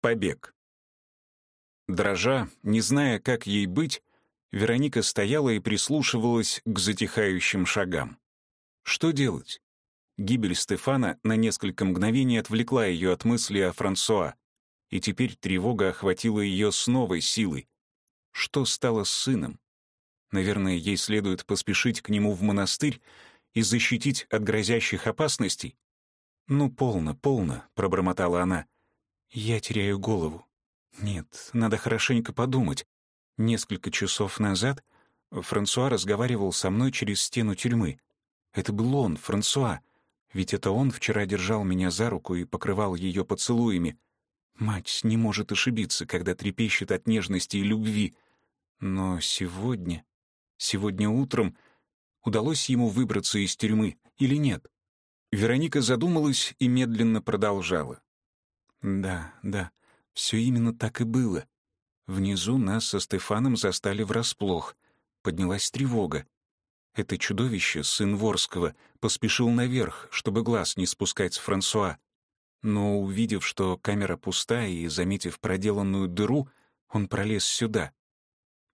Побег. Дрожа, не зная, как ей быть, Вероника стояла и прислушивалась к затихающим шагам. Что делать? Гибель Стефана на несколько мгновений отвлекла ее от мысли о Франсуа, и теперь тревога охватила ее с новой силой. Что стало с сыном? Наверное, ей следует поспешить к нему в монастырь и защитить от грозящих опасностей? «Ну, полно, полно», — пробормотала она. «Я теряю голову. Нет, надо хорошенько подумать. Несколько часов назад Франсуа разговаривал со мной через стену тюрьмы. Это был он, Франсуа. Ведь это он вчера держал меня за руку и покрывал ее поцелуями. Мать не может ошибиться, когда трепещет от нежности и любви. Но сегодня, сегодня утром удалось ему выбраться из тюрьмы или нет? Вероника задумалась и медленно продолжала. Да, да, все именно так и было. Внизу нас со Стефаном застали врасплох. Поднялась тревога. Это чудовище, сын Ворского, поспешил наверх, чтобы глаз не спускать с Франсуа. Но, увидев, что камера пустая и заметив проделанную дыру, он пролез сюда.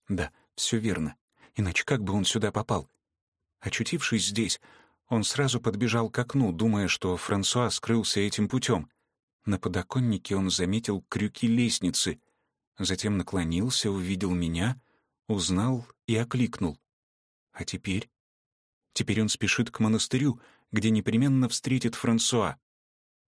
Да, все верно. Иначе как бы он сюда попал? Очутившись здесь, он сразу подбежал к окну, думая, что Франсуа скрылся этим путем. На подоконнике он заметил крюки лестницы, затем наклонился, увидел меня, узнал и окликнул. А теперь? Теперь он спешит к монастырю, где непременно встретит Франсуа.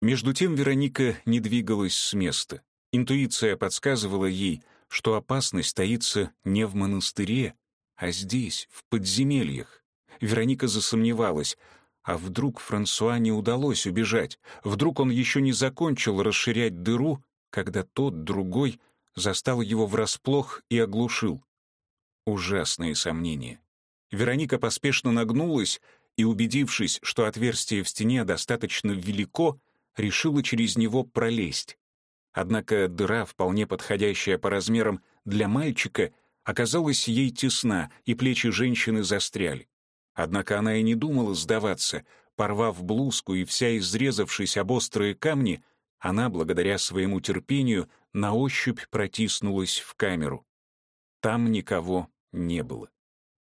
Между тем Вероника не двигалась с места. Интуиция подсказывала ей, что опасность таится не в монастыре, а здесь, в подземельях. Вероника засомневалась, а вдруг Франсуа не удалось убежать? Вдруг он еще не закончил расширять дыру, когда тот, другой, застал его врасплох и оглушил? Ужасные сомнения. Вероника поспешно нагнулась и, убедившись, что отверстие в стене достаточно велико, решила через него пролезть. Однако дыра, вполне подходящая по размерам для мальчика, оказалась ей тесна, и плечи женщины застряли. Однако она и не думала сдаваться. Порвав блузку и вся изрезавшись об острые камни, она, благодаря своему терпению, на ощупь протиснулась в камеру. Там никого не было.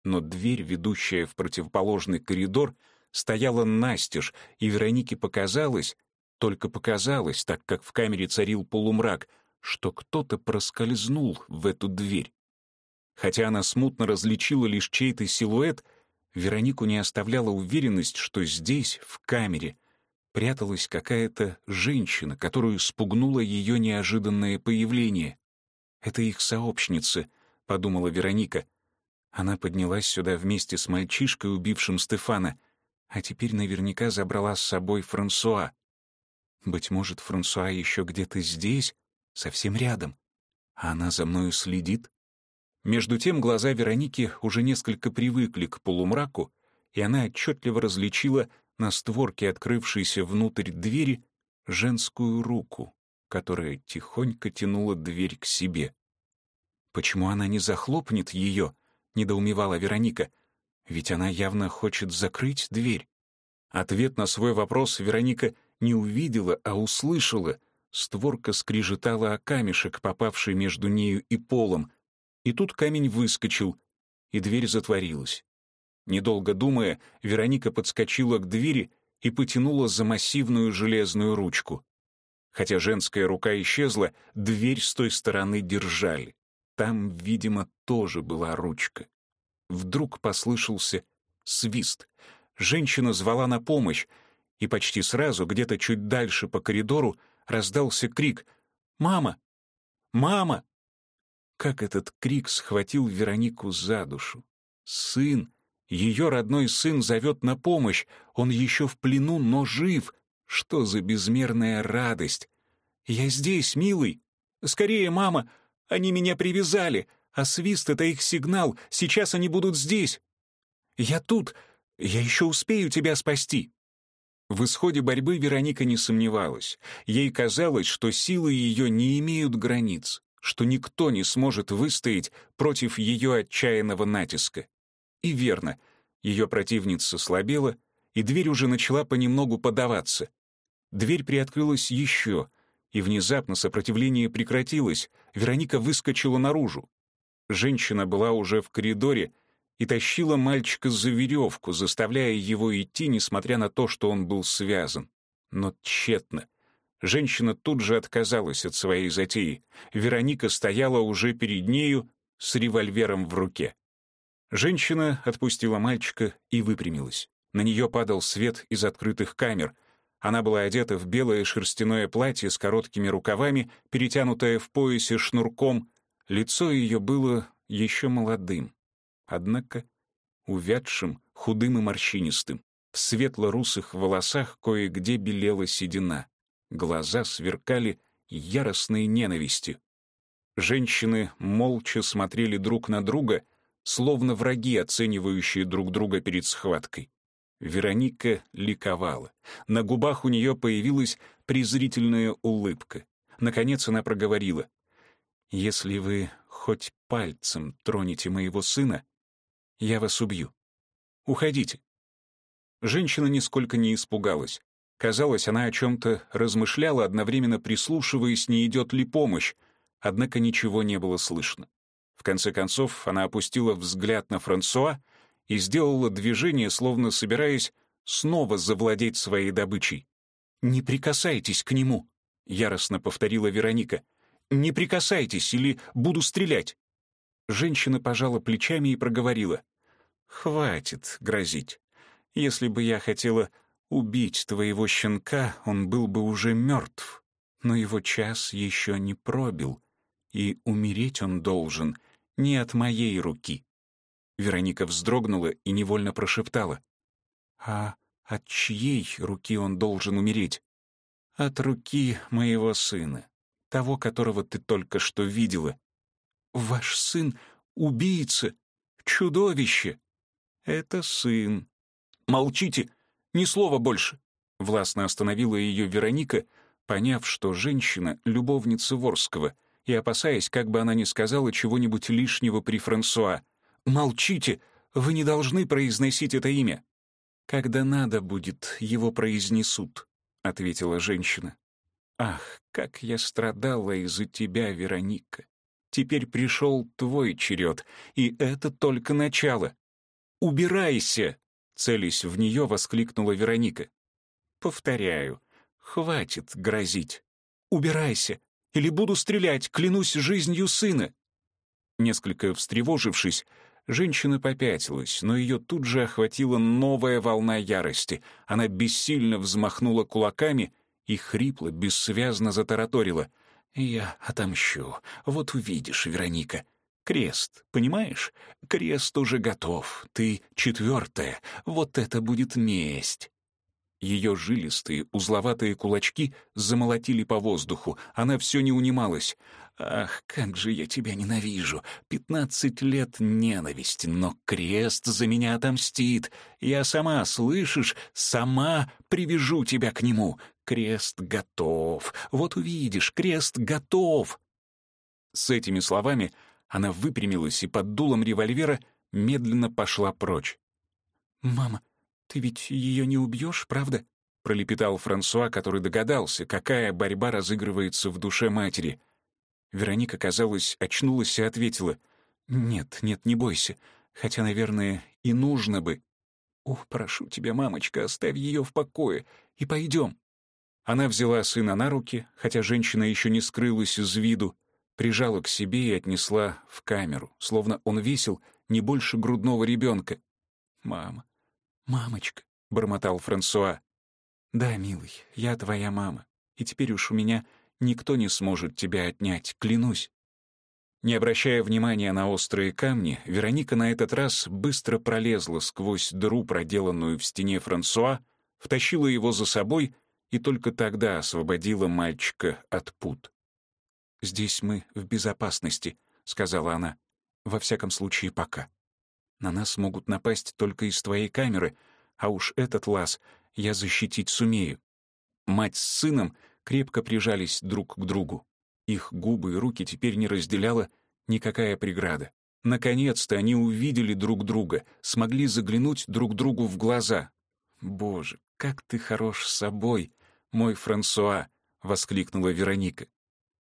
Но дверь, ведущая в противоположный коридор, стояла настежь, и Веронике показалось, только показалось, так как в камере царил полумрак, что кто-то проскользнул в эту дверь. Хотя она смутно различила лишь чей-то силуэт, Веронику не оставляла уверенность, что здесь, в камере, пряталась какая-то женщина, которую спугнуло ее неожиданное появление. «Это их сообщница», — подумала Вероника. Она поднялась сюда вместе с мальчишкой, убившим Стефана, а теперь наверняка забрала с собой Франсуа. Быть может, Франсуа еще где-то здесь, совсем рядом. А она за мною следит? Между тем глаза Вероники уже несколько привыкли к полумраку, и она отчетливо различила на створке открывшейся внутрь двери женскую руку, которая тихонько тянула дверь к себе. «Почему она не захлопнет ее?» — недоумевала Вероника. «Ведь она явно хочет закрыть дверь». Ответ на свой вопрос Вероника не увидела, а услышала. Створка скрижетала о камешек, попавший между нею и полом. И тут камень выскочил, и дверь затворилась. Недолго думая, Вероника подскочила к двери и потянула за массивную железную ручку. Хотя женская рука исчезла, дверь с той стороны держали. Там, видимо, тоже была ручка. Вдруг послышался свист. Женщина звала на помощь, и почти сразу, где-то чуть дальше по коридору, раздался крик «Мама! Мама!». Как этот крик схватил Веронику за душу. Сын, ее родной сын зовет на помощь, он еще в плену, но жив. Что за безмерная радость! «Я здесь, милый! Скорее, мама! Они меня привязали, а свист — это их сигнал, сейчас они будут здесь! Я тут, я еще успею тебя спасти!» В исходе борьбы Вероника не сомневалась. Ей казалось, что силы ее не имеют границ, что никто не сможет выстоять против ее отчаянного натиска. И верно, ее противница слабела, и дверь уже начала понемногу подаваться. Дверь приоткрылась еще, и внезапно сопротивление прекратилось. Вероника выскочила наружу. Женщина была уже в коридоре и тащила мальчика за веревку, заставляя его идти, несмотря на то, что он был связан. Но тщетно. Женщина тут же отказалась от своей затеи. Вероника стояла уже перед нею с револьвером в руке. Женщина отпустила мальчика и выпрямилась. На нее падал свет из открытых камер. Она была одета в белое шерстяное платье с короткими рукавами, перетянутое в поясе шнурком. Лицо ее было еще молодым, однако увядшим, худым и морщинистым. В светло-русых волосах кое-где белела седина. Глаза сверкали яростной ненавистью. Женщины молча смотрели друг на друга, словно враги, оценивающие друг друга перед схваткой. Вероника ликовала. На губах у нее появилась презрительная улыбка. Наконец она проговорила. «Если вы хоть пальцем тронете моего сына, я вас убью. Уходите». Женщина нисколько не испугалась. Казалось, она о чем-то размышляла, одновременно прислушиваясь, не идет ли помощь, однако ничего не было слышно. В конце концов, она опустила взгляд на Франсуа и сделала движение, словно собираясь снова завладеть своей добычей. «Не прикасайтесь к нему», — яростно повторила Вероника. «Не прикасайтесь, или буду стрелять». Женщина пожала плечами и проговорила. «Хватит грозить. Если бы я хотела Убить твоего щенка он был бы уже мертв, но его час еще не пробил, и умереть он должен не от моей руки. Вероника вздрогнула и невольно прошептала. «А от чьей руки он должен умереть?» «От руки моего сына, того, которого ты только что видела». «Ваш сын — убийца, чудовище!» «Это сын». «Молчите!» Ни слова больше!» Властно остановила ее Вероника, поняв, что женщина — любовница Ворского, и опасаясь, как бы она ни сказала чего-нибудь лишнего при Франсуа. «Молчите! Вы не должны произносить это имя!» «Когда надо будет, его произнесут», — ответила женщина. «Ах, как я страдала из-за тебя, Вероника! Теперь пришел твой черед, и это только начало. Убирайся!» Целясь в нее, воскликнула Вероника. «Повторяю, хватит грозить. Убирайся, или буду стрелять, клянусь жизнью сына». Несколько встревожившись, женщина попятилась, но ее тут же охватила новая волна ярости. Она бессильно взмахнула кулаками и хрипло, бессвязно затараторила. «Я отомщу. Вот увидишь, Вероника. Крест, понимаешь? Крест уже готов. Ты четвертая. Вот это будет месть. Ее жилистые, узловатые кулачки замолотили по воздуху. Она все не унималась. «Ах, как же я тебя ненавижу! Пятнадцать лет ненависти, но крест за меня отомстит. Я сама, слышишь, сама привяжу тебя к нему. Крест готов. Вот увидишь, крест готов!» С этими словами она выпрямилась и под дулом револьвера медленно пошла прочь. «Мама, ты ведь ее не убьешь, правда?» — пролепетал Франсуа, который догадался, какая борьба разыгрывается в душе матери. Вероника, казалось, очнулась и ответила. «Нет, нет, не бойся. Хотя, наверное, и нужно бы». «О, прошу тебя, мамочка, оставь ее в покое и пойдем». Она взяла сына на руки, хотя женщина еще не скрылась из виду, прижала к себе и отнесла в камеру, словно он весил не больше грудного ребенка. «Мама, мамочка», — бормотал Франсуа. «Да, милый, я твоя мама, и теперь уж у меня никто не сможет тебя отнять, клянусь». Не обращая внимания на острые камни, Вероника на этот раз быстро пролезла сквозь дыру, проделанную в стене Франсуа, втащила его за собой и только тогда освободила мальчика от пут. «Здесь мы в безопасности», — сказала она. «Во всяком случае, пока. На нас могут напасть только из твоей камеры, а уж этот лаз я защитить сумею». Мать с сыном крепко прижались друг к другу. Их губы и руки теперь не разделяла никакая преграда. Наконец-то они увидели друг друга, смогли заглянуть друг другу в глаза. «Боже, как ты хорош с собой, мой Франсуа!» — воскликнула Вероника.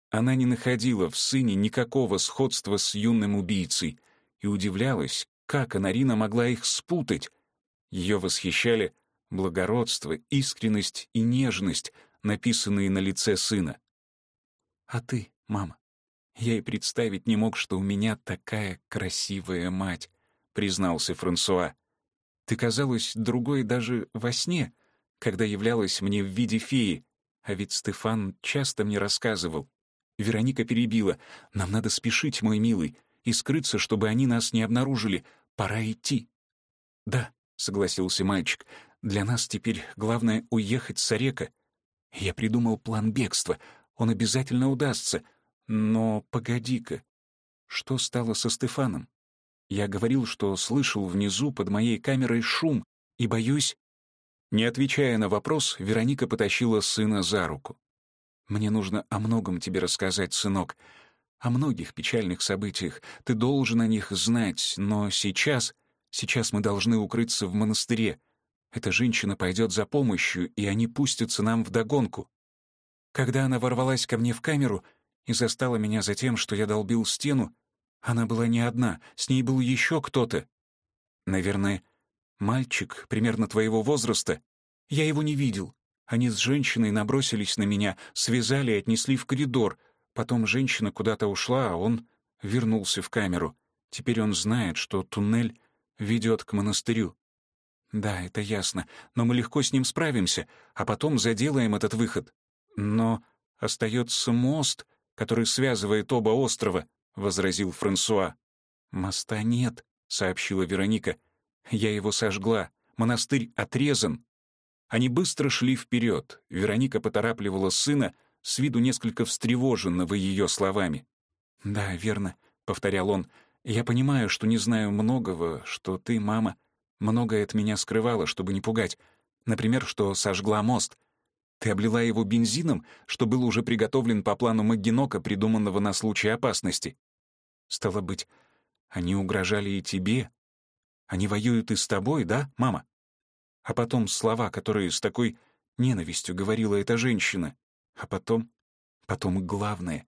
Она не находила в сыне никакого сходства с юным убийцей и удивлялась, как Анарина могла их спутать. Ее восхищали благородство, искренность и нежность, написанные на лице сына. «А ты, мама, я и представить не мог, что у меня такая красивая мать», — признался Франсуа. «Ты казалась другой даже во сне, когда являлась мне в виде феи, а ведь Стефан часто мне рассказывал. Вероника перебила. «Нам надо спешить, мой милый, и скрыться, чтобы они нас не обнаружили. Пора идти». «Да», — согласился мальчик, — «для нас теперь главное уехать с Орека. Я придумал план бегства. Он обязательно удастся. Но погоди-ка, что стало со Стефаном? Я говорил, что слышал внизу под моей камерой шум, и боюсь...» Не отвечая на вопрос, Вероника потащила сына за руку. Мне нужно о многом тебе рассказать, сынок. О многих печальных событиях. Ты должен о них знать, но сейчас... Сейчас мы должны укрыться в монастыре. Эта женщина пойдет за помощью, и они пустятся нам вдогонку. Когда она ворвалась ко мне в камеру и застала меня за тем, что я долбил стену, она была не одна, с ней был еще кто-то. Наверное, мальчик примерно твоего возраста. Я его не видел. Они с женщиной набросились на меня, связали и отнесли в коридор. Потом женщина куда-то ушла, а он вернулся в камеру. Теперь он знает, что туннель ведет к монастырю. Да, это ясно, но мы легко с ним справимся, а потом заделаем этот выход. Но остается мост, который связывает оба острова, — возразил Франсуа. «Моста нет», — сообщила Вероника. «Я его сожгла. Монастырь отрезан. Они быстро шли вперед. Вероника поторапливала сына, с виду несколько встревоженного ее словами. «Да, верно», — повторял он. «Я понимаю, что не знаю многого, что ты, мама, многое от меня скрывала, чтобы не пугать. Например, что сожгла мост. Ты облила его бензином, что был уже приготовлен по плану Магинока, придуманного на случай опасности. Стало быть, они угрожали и тебе. Они воюют и с тобой, да, мама?» А потом слова, которые с такой ненавистью говорила эта женщина. А потом... Потом главное.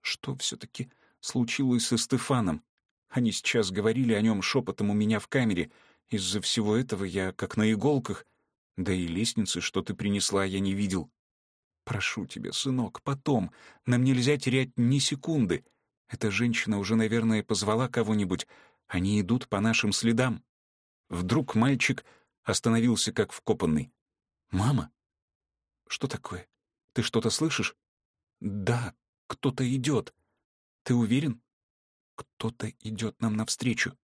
Что все-таки случилось со Стефаном? Они сейчас говорили о нем шепотом у меня в камере. Из-за всего этого я как на иголках. Да и лестницы, что ты принесла, я не видел. Прошу тебя, сынок, потом. Нам нельзя терять ни секунды. Эта женщина уже, наверное, позвала кого-нибудь. Они идут по нашим следам. Вдруг мальчик остановился как вкопанный. «Мама? Что такое? Ты что-то слышишь?» «Да, кто-то идет. Ты уверен?» «Кто-то идет нам навстречу».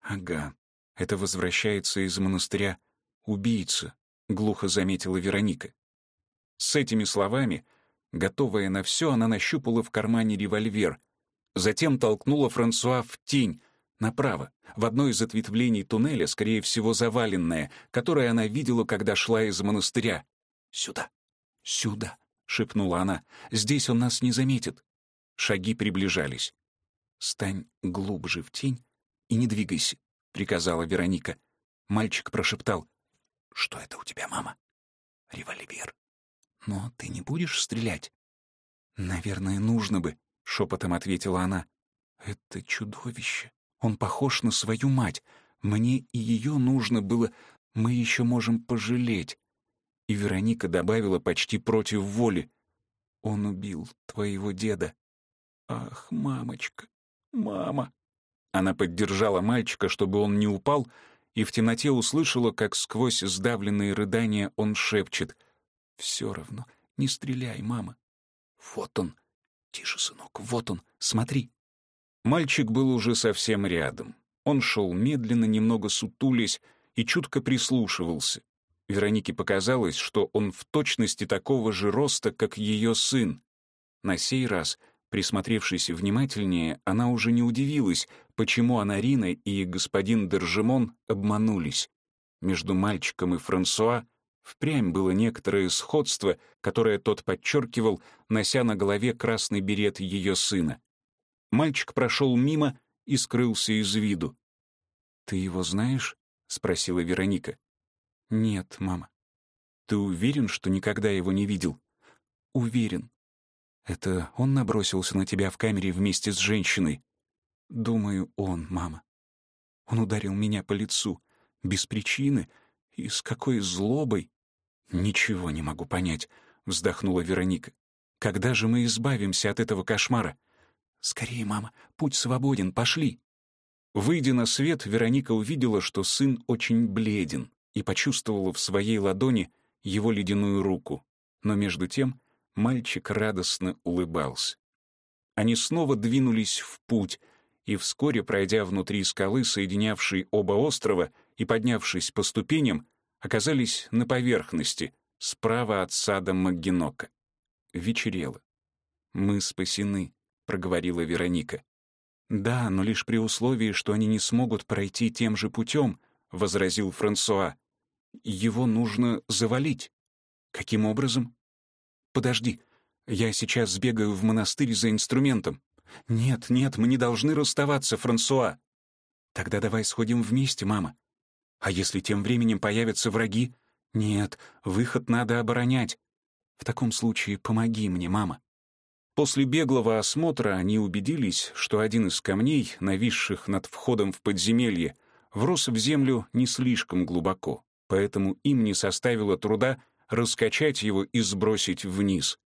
«Ага, это возвращается из монастыря убийца», — глухо заметила Вероника. С этими словами, готовая на все, она нащупала в кармане револьвер, затем толкнула Франсуа в тень, направо, в одно из ответвлений туннеля, скорее всего, заваленное, которое она видела, когда шла из монастыря. «Сюда! Сюда!» — шепнула она. «Здесь он нас не заметит». Шаги приближались. «Стань глубже в тень и не двигайся», — приказала Вероника. Мальчик прошептал. «Что это у тебя, мама?» «Револьвер». «Но ты не будешь стрелять?» «Наверное, нужно бы», — шепотом ответила она. «Это чудовище. Он похож на свою мать. Мне и ее нужно было... Мы еще можем пожалеть. И Вероника добавила почти против воли. Он убил твоего деда. Ах, мамочка, мама. Она поддержала мальчика, чтобы он не упал, и в темноте услышала, как сквозь сдавленные рыдания он шепчет. «Все равно, не стреляй, мама». «Вот он». «Тише, сынок, вот он, смотри». Мальчик был уже совсем рядом. Он шел медленно, немного сутулясь, и чутко прислушивался. Веронике показалось, что он в точности такого же роста, как ее сын. На сей раз, присмотревшись внимательнее, она уже не удивилась, почему Анарина и господин Держимон обманулись. Между мальчиком и Франсуа впрямь было некоторое сходство, которое тот подчеркивал, нося на голове красный берет ее сына. Мальчик прошел мимо и скрылся из виду. «Ты его знаешь?» — спросила Вероника. «Нет, мама». «Ты уверен, что никогда его не видел?» уверен. Это он набросился на тебя в камере вместе с женщиной? Думаю, он, мама. Он ударил меня по лицу, без причины и с какой злобой. Ничего не могу понять, вздохнула Вероника. Когда же мы избавимся от этого кошмара? Скорее, мама, путь свободен, пошли. Выйдя на свет, Вероника увидела, что сын очень бледен, и почувствовала в своей ладони его ледяную руку. Но между тем мальчик радостно улыбался. Они снова двинулись в путь, и вскоре, пройдя внутри скалы, соединявшей оба острова, и поднявшись по ступеням, оказались на поверхности, справа от сада Магинока. Вечерело. «Мы спасены», — проговорила Вероника. «Да, но лишь при условии, что они не смогут пройти тем же путем», — возразил Франсуа. «Его нужно завалить». «Каким образом?» «Подожди, я сейчас сбегаю в монастырь за инструментом». «Нет, нет, мы не должны расставаться, Франсуа». «Тогда давай сходим вместе, мама». «А если тем временем появятся враги?» «Нет, выход надо оборонять». «В таком случае помоги мне, мама». После беглого осмотра они убедились, что один из камней, нависших над входом в подземелье, врос в землю не слишком глубоко, поэтому им не составило труда раскачать его и сбросить вниз.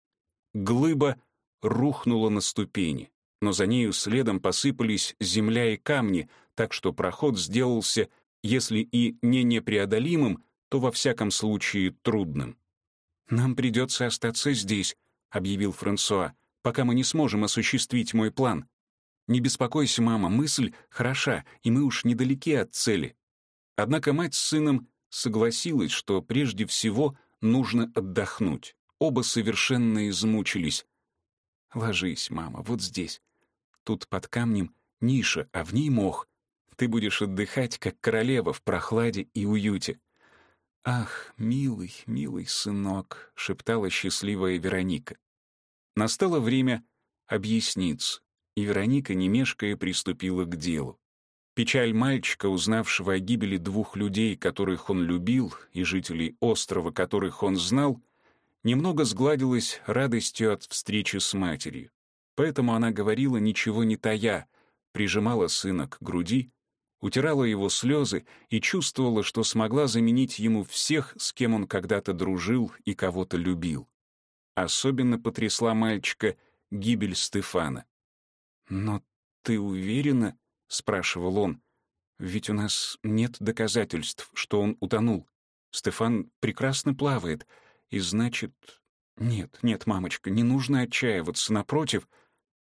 Глыба рухнула на ступени, но за нею следом посыпались земля и камни, так что проход сделался, если и не непреодолимым, то во всяком случае трудным. «Нам придется остаться здесь», — объявил Франсуа, «пока мы не сможем осуществить мой план. Не беспокойся, мама, мысль хороша, и мы уж недалеки от цели». Однако мать с сыном согласилась, что прежде всего нужно отдохнуть. Оба совершенно измучились. «Ложись, мама, вот здесь. Тут под камнем ниша, а в ней мох. Ты будешь отдыхать, как королева, в прохладе и уюте». «Ах, милый, милый сынок», — шептала счастливая Вероника. Настало время объясниться, и Вероника, не мешкая, приступила к делу. Печаль мальчика, узнавшего о гибели двух людей, которых он любил, и жителей острова, которых он знал, немного сгладилась радостью от встречи с матерью. Поэтому она говорила, ничего не тая, прижимала сына к груди, утирала его слезы и чувствовала, что смогла заменить ему всех, с кем он когда-то дружил и кого-то любил. Особенно потрясла мальчика гибель Стефана. «Но ты уверена?» — спрашивал он. «Ведь у нас нет доказательств, что он утонул. Стефан прекрасно плавает, и значит...» «Нет, нет, мамочка, не нужно отчаиваться, напротив.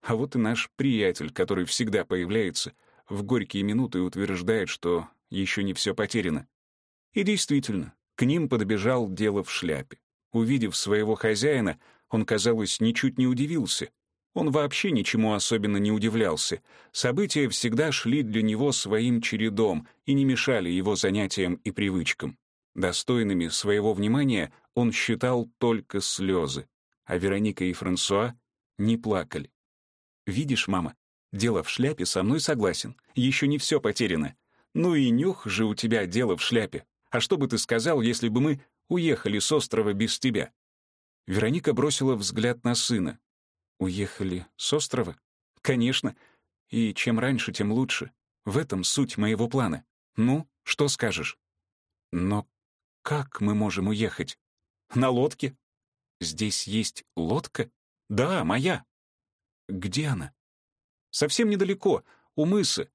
А вот и наш приятель, который всегда появляется в горькие минуты и утверждает, что еще не все потеряно». И действительно, к ним подбежал дело в шляпе. Увидев своего хозяина, он, казалось, ничуть не удивился — он вообще ничему особенно не удивлялся. События всегда шли для него своим чередом и не мешали его занятиям и привычкам. Достойными своего внимания он считал только слезы, а Вероника и Франсуа не плакали. «Видишь, мама, дело в шляпе со мной согласен, еще не все потеряно. Ну и нюх же у тебя дело в шляпе. А что бы ты сказал, если бы мы уехали с острова без тебя?» Вероника бросила взгляд на сына, Уехали с острова? Конечно. И чем раньше, тем лучше. В этом суть моего плана. Ну, что скажешь? Но как мы можем уехать? На лодке. Здесь есть лодка? Да, моя. Где она? Совсем недалеко, у мыса.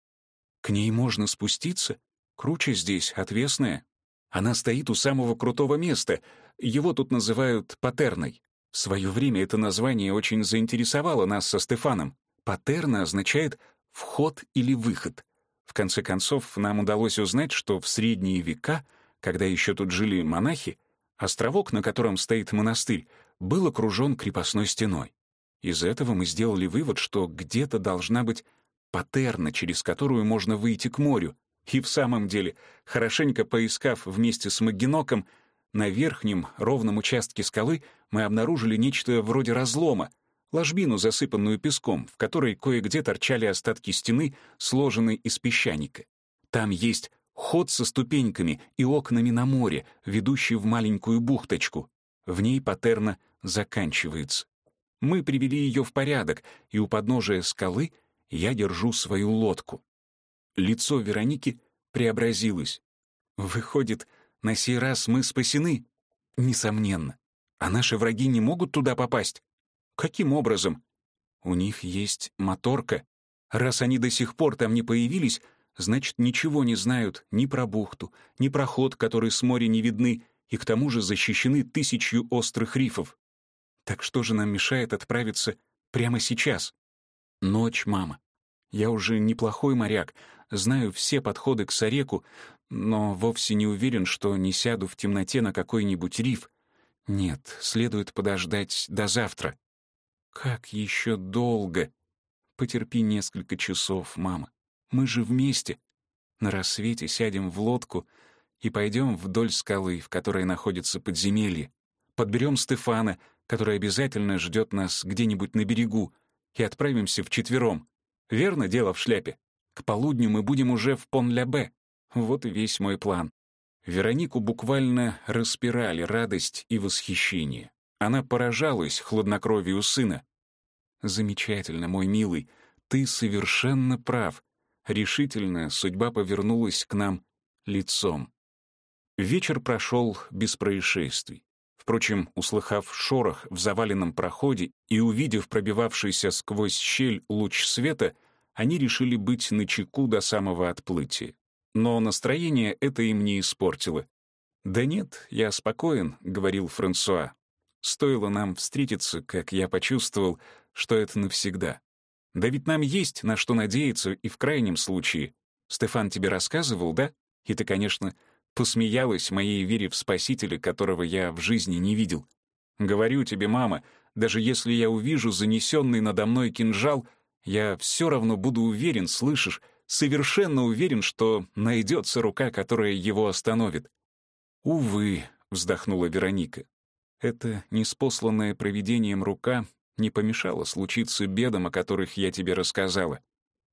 К ней можно спуститься? Круче здесь, отвесная. Она стоит у самого крутого места. Его тут называют Патерной. В свое время это название очень заинтересовало нас со Стефаном. Патерна означает «вход» или «выход». В конце концов, нам удалось узнать, что в средние века, когда еще тут жили монахи, островок, на котором стоит монастырь, был окружен крепостной стеной. Из этого мы сделали вывод, что где-то должна быть патерна, через которую можно выйти к морю. И в самом деле, хорошенько поискав вместе с Магиноком, на верхнем ровном участке скалы мы обнаружили нечто вроде разлома, ложбину, засыпанную песком, в которой кое-где торчали остатки стены, сложенной из песчаника. Там есть ход со ступеньками и окнами на море, ведущий в маленькую бухточку. В ней патерна заканчивается. Мы привели ее в порядок, и у подножия скалы я держу свою лодку. Лицо Вероники преобразилось. Выходит, на сей раз мы спасены? Несомненно. А наши враги не могут туда попасть? Каким образом? У них есть моторка. Раз они до сих пор там не появились, значит, ничего не знают ни про бухту, ни про ход, который с моря не видны, и к тому же защищены тысячью острых рифов. Так что же нам мешает отправиться прямо сейчас? Ночь, мама. Я уже неплохой моряк, знаю все подходы к Сареку, но вовсе не уверен, что не сяду в темноте на какой-нибудь риф. Нет, следует подождать до завтра. Как еще долго? Потерпи несколько часов, мама. Мы же вместе. На рассвете сядем в лодку и пойдем вдоль скалы, в которой находится подземелье. Подберем Стефана, который обязательно ждет нас где-нибудь на берегу, и отправимся вчетвером. Верно дело в шляпе? К полудню мы будем уже в Пон-Ля-Бе. Вот и весь мой план. Веронику буквально распирали радость и восхищение. Она поражалась хладнокровию сына. «Замечательно, мой милый, ты совершенно прав. Решительно судьба повернулась к нам лицом». Вечер прошел без происшествий. Впрочем, услыхав шорох в заваленном проходе и увидев пробивавшийся сквозь щель луч света, они решили быть начеку до самого отплытия. Но настроение это им не испортило. «Да нет, я спокоен», — говорил Франсуа. «Стоило нам встретиться, как я почувствовал, что это навсегда. Да ведь нам есть на что надеяться и в крайнем случае. Стефан тебе рассказывал, да? И ты, конечно, посмеялась моей вере в Спасителя, которого я в жизни не видел. Говорю тебе, мама, даже если я увижу занесенный надо мной кинжал, я все равно буду уверен, слышишь, совершенно уверен, что найдется рука, которая его остановит. «Увы», — вздохнула Вероника, — «это неспосланная провидением рука не помешала случиться бедам, о которых я тебе рассказала.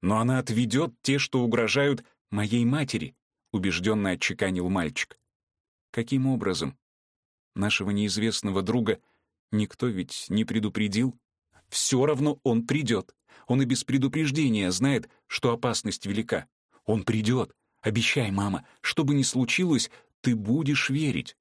Но она отведет те, что угрожают моей матери убежденно отчеканил мальчик. Каким образом? Нашего неизвестного друга никто ведь не предупредил. Все равно он придет. Он и без предупреждения знает, что опасность велика. Он придет. Обещай, мама, что бы ни случилось, ты будешь верить.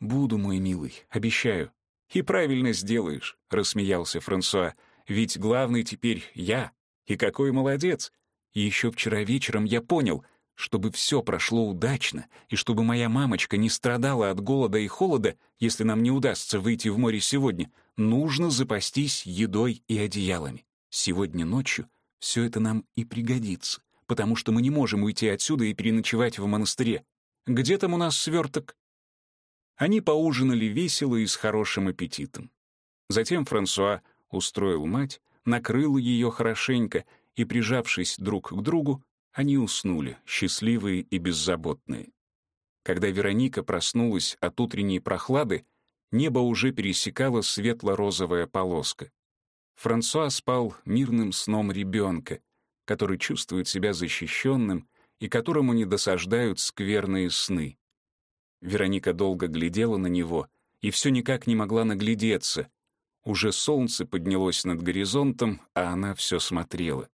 Буду, мой милый, обещаю. И правильно сделаешь, рассмеялся Франсуа. Ведь главный теперь я. И какой молодец. Еще вчера вечером я понял — чтобы все прошло удачно, и чтобы моя мамочка не страдала от голода и холода, если нам не удастся выйти в море сегодня, нужно запастись едой и одеялами. Сегодня ночью все это нам и пригодится, потому что мы не можем уйти отсюда и переночевать в монастыре. Где там у нас сверток? Они поужинали весело и с хорошим аппетитом. Затем Франсуа устроил мать, накрыл ее хорошенько и, прижавшись друг к другу, они уснули, счастливые и беззаботные. Когда Вероника проснулась от утренней прохлады, небо уже пересекала светло-розовая полоска. Франсуа спал мирным сном ребенка, который чувствует себя защищенным и которому не досаждают скверные сны. Вероника долго глядела на него и все никак не могла наглядеться. Уже солнце поднялось над горизонтом, а она все смотрела.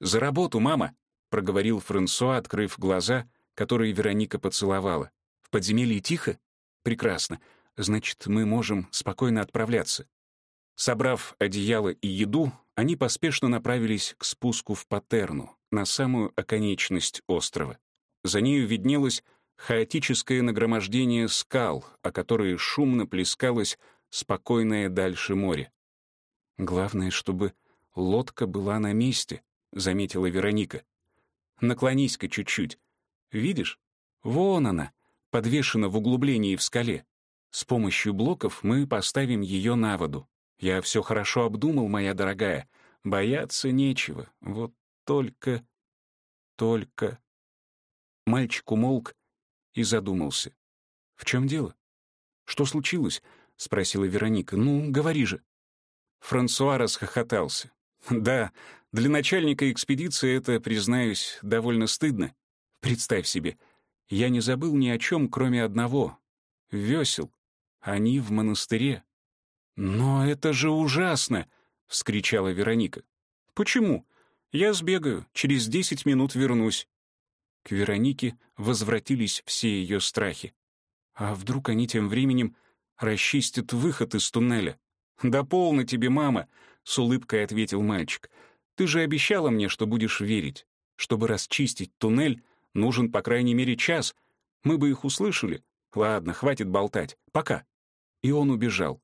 «За работу, мама!» Проговорил Франсуа, открыв глаза, которые Вероника поцеловала. «В подземелье тихо? Прекрасно. Значит, мы можем спокойно отправляться». Собрав одеяло и еду, они поспешно направились к спуску в Патерну, на самую оконечность острова. За нею виднелось хаотическое нагромождение скал, о которые шумно плескалось спокойное дальше море. «Главное, чтобы лодка была на месте», — заметила Вероника. Наклонись-ка чуть-чуть. Видишь? Вон она, подвешена в углублении в скале. С помощью блоков мы поставим ее на воду. Я все хорошо обдумал, моя дорогая. Бояться нечего. Вот только... Только... Мальчик умолк и задумался. «В чем дело? Что случилось?» — спросила Вероника. «Ну, говори же». Франсуа расхохотался. «Да, для начальника экспедиции это, признаюсь, довольно стыдно. Представь себе, я не забыл ни о чем, кроме одного — весел. Они в монастыре. «Но это же ужасно!» — вскричала Вероника. «Почему? Я сбегаю, через десять минут вернусь». К Веронике возвратились все ее страхи. А вдруг они тем временем расчистят выход из туннеля? «Да полно тебе, мама!» — с улыбкой ответил мальчик. «Ты же обещала мне, что будешь верить. Чтобы расчистить туннель, нужен по крайней мере час. Мы бы их услышали. Ладно, хватит болтать. Пока». И он убежал.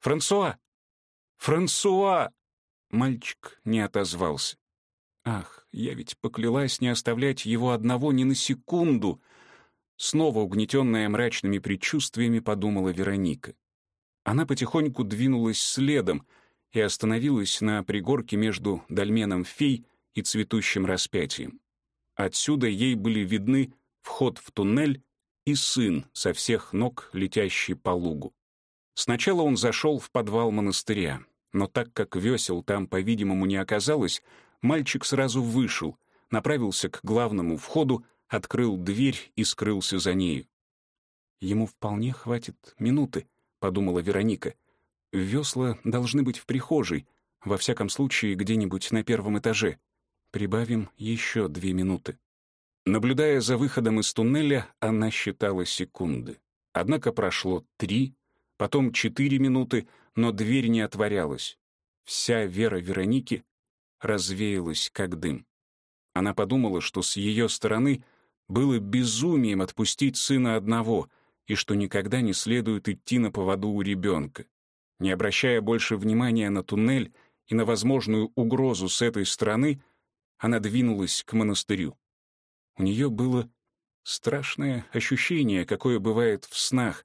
«Франсуа! Франсуа!» Мальчик не отозвался. «Ах, я ведь поклялась не оставлять его одного ни на секунду!» Снова угнетенная мрачными предчувствиями подумала Вероника. Она потихоньку двинулась следом и остановилась на пригорке между дольменом фей и цветущим распятием. Отсюда ей были видны вход в туннель и сын со всех ног, летящий по лугу. Сначала он зашел в подвал монастыря, но так как весел там, по-видимому, не оказалось, мальчик сразу вышел, направился к главному входу, открыл дверь и скрылся за нею. Ему вполне хватит минуты, подумала Вероника. Весла должны быть в прихожей, во всяком случае где-нибудь на первом этаже. Прибавим еще две минуты. Наблюдая за выходом из туннеля, она считала секунды. Однако прошло три, потом четыре минуты, но дверь не отворялась. Вся вера Вероники развеялась, как дым. Она подумала, что с ее стороны было безумием отпустить сына одного — и что никогда не следует идти на поводу у ребенка. Не обращая больше внимания на туннель и на возможную угрозу с этой стороны, она двинулась к монастырю. У нее было страшное ощущение, какое бывает в снах.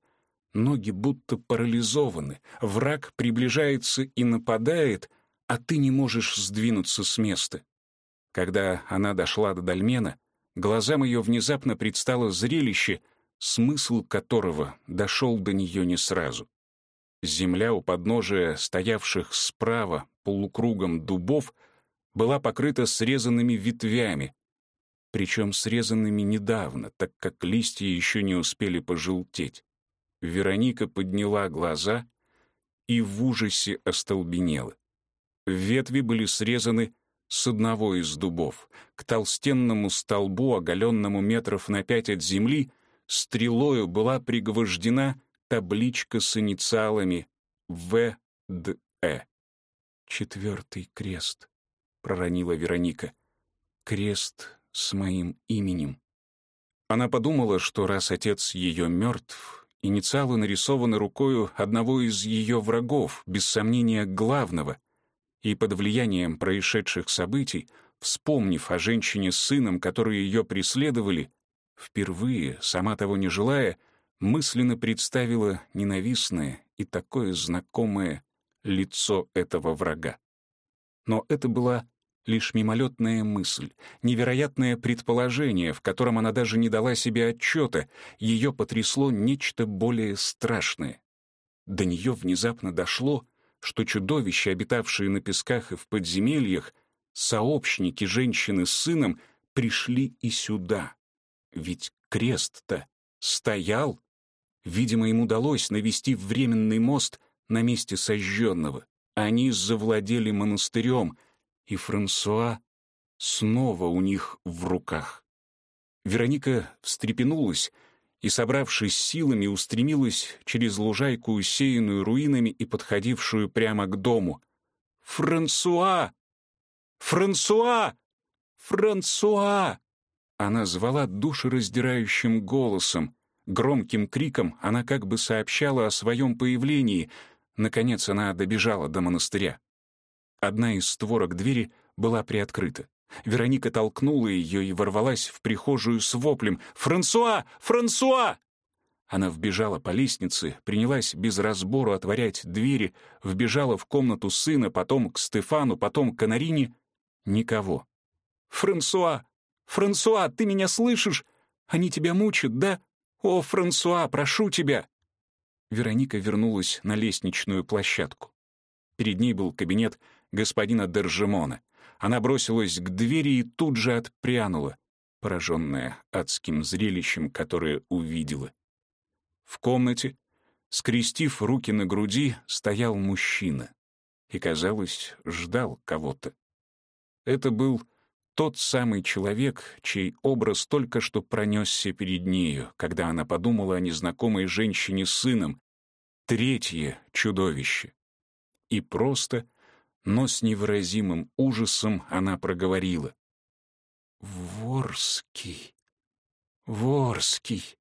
Ноги будто парализованы, враг приближается и нападает, а ты не можешь сдвинуться с места. Когда она дошла до дольмена, глазам ее внезапно предстало зрелище — смысл которого дошел до нее не сразу. Земля у подножия стоявших справа полукругом дубов была покрыта срезанными ветвями, причем срезанными недавно, так как листья еще не успели пожелтеть. Вероника подняла глаза и в ужасе остолбенела. Ветви были срезаны с одного из дубов. К толстенному столбу, оголенному метров на пять от земли, стрелою была пригвождена табличка с инициалами В.Д.Э. «Четвертый крест», — проронила Вероника. «Крест с моим именем». Она подумала, что раз отец ее мертв, инициалы нарисованы рукою одного из ее врагов, без сомнения главного, и под влиянием происшедших событий, вспомнив о женщине с сыном, которые ее преследовали, Впервые, сама того не желая, мысленно представила ненавистное и такое знакомое лицо этого врага. Но это была лишь мимолетная мысль, невероятное предположение, в котором она даже не дала себе отчета, ее потрясло нечто более страшное. До нее внезапно дошло, что чудовища, обитавшие на песках и в подземельях, сообщники женщины с сыном, пришли и сюда, ведь крест-то стоял. Видимо, им удалось навести временный мост на месте сожженного. Они завладели монастырем, и Франсуа снова у них в руках. Вероника встрепенулась и, собравшись силами, устремилась через лужайку, усеянную руинами и подходившую прямо к дому. «Франсуа! Франсуа! Франсуа!» Она звала душераздирающим голосом. Громким криком она как бы сообщала о своем появлении. Наконец она добежала до монастыря. Одна из створок двери была приоткрыта. Вероника толкнула ее и ворвалась в прихожую с воплем «Франсуа! Франсуа!» Она вбежала по лестнице, принялась без разбору отворять двери, вбежала в комнату сына, потом к Стефану, потом к Анарине. Никого. «Франсуа! «Франсуа, ты меня слышишь? Они тебя мучат, да? О, Франсуа, прошу тебя!» Вероника вернулась на лестничную площадку. Перед ней был кабинет господина Держимона. Она бросилась к двери и тут же отпрянула, пораженная адским зрелищем, которое увидела. В комнате Скрестив руки на груди, стоял мужчина и, казалось, ждал кого-то. Это был тот самый человек, чей образ только что пронесся перед нею, когда она подумала о незнакомой женщине с сыном, третье чудовище. И просто, но с невыразимым ужасом она проговорила. «Ворский, Ворский».